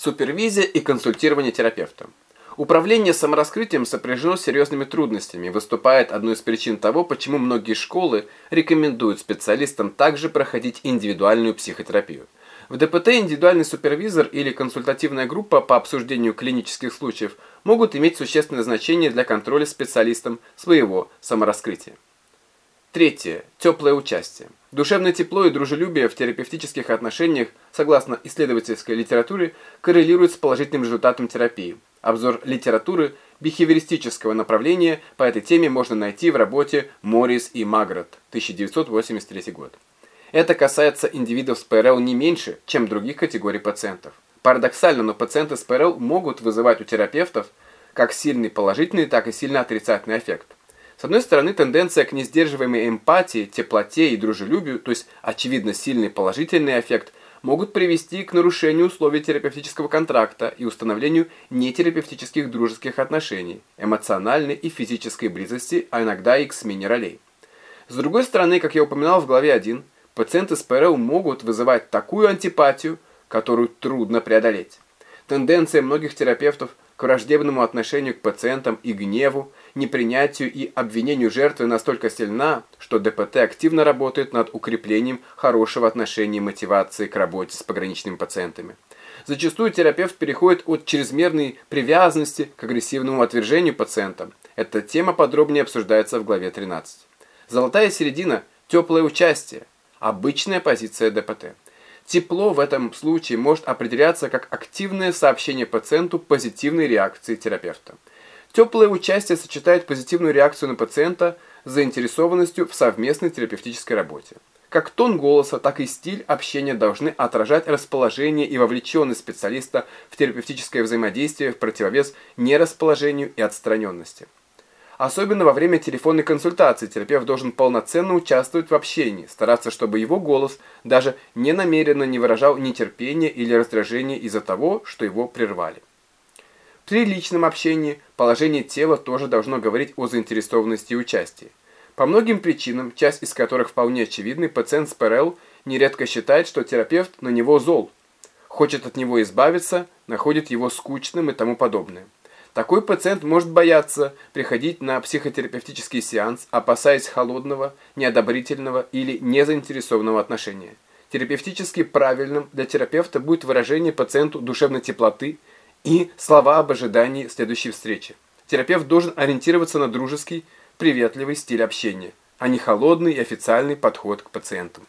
Супервизия и консультирование терапевта. Управление самораскрытием сопряжено с серьезными трудностями, выступает одной из причин того, почему многие школы рекомендуют специалистам также проходить индивидуальную психотерапию. В ДПТ индивидуальный супервизор или консультативная группа по обсуждению клинических случаев могут иметь существенное значение для контроля специалистом своего самораскрытия. Третье. Теплое участие. Душевное тепло и дружелюбие в терапевтических отношениях, согласно исследовательской литературе, коррелируют с положительным результатом терапии. Обзор литературы бихевиористического направления по этой теме можно найти в работе Моррис и Магрот, 1983 год. Это касается индивидов с ПРЛ не меньше, чем других категорий пациентов. Парадоксально, но пациенты с ПРЛ могут вызывать у терапевтов как сильный положительный, так и сильно отрицательный эффект. С одной стороны, тенденция к несдерживаемой эмпатии, теплоте и дружелюбию, то есть очевидно сильный положительный эффект, могут привести к нарушению условий терапевтического контракта и установлению нетерапевтических дружеских отношений, эмоциональной и физической близости, а иногда и к смене ролей. С другой стороны, как я упоминал в главе 1, пациенты с ПРЛ могут вызывать такую антипатию, которую трудно преодолеть. Тенденция многих терапевтов к враждебному отношению к пациентам и гневу, непринятию и обвинению жертвы настолько сильна, что ДПТ активно работает над укреплением хорошего отношения и мотивации к работе с пограничными пациентами. Зачастую терапевт переходит от чрезмерной привязанности к агрессивному отвержению пациента. Эта тема подробнее обсуждается в главе 13. Золотая середина – теплое участие, обычная позиция ДПТ. Тепло в этом случае может определяться как активное сообщение пациенту позитивной реакции терапевта. Теплое участие сочетает позитивную реакцию на пациента с заинтересованностью в совместной терапевтической работе. Как тон голоса, так и стиль общения должны отражать расположение и вовлеченность специалиста в терапевтическое взаимодействие в противовес нерасположению и отстраненности. Особенно во время телефонной консультации терапевт должен полноценно участвовать в общении, стараться, чтобы его голос даже ненамеренно не выражал нетерпения или раздражения из-за того, что его прервали. При личном общении положение тела тоже должно говорить о заинтересованности и участии. По многим причинам, часть из которых вполне очевидны, пациент с ПРЛ нередко считает, что терапевт на него зол, хочет от него избавиться, находит его скучным и тому подобное. Такой пациент может бояться приходить на психотерапевтический сеанс, опасаясь холодного, неодобрительного или незаинтересованного отношения. Терапевтически правильным для терапевта будет выражение пациенту душевной теплоты и слова об ожидании следующей встречи. Терапевт должен ориентироваться на дружеский, приветливый стиль общения, а не холодный и официальный подход к пациентам.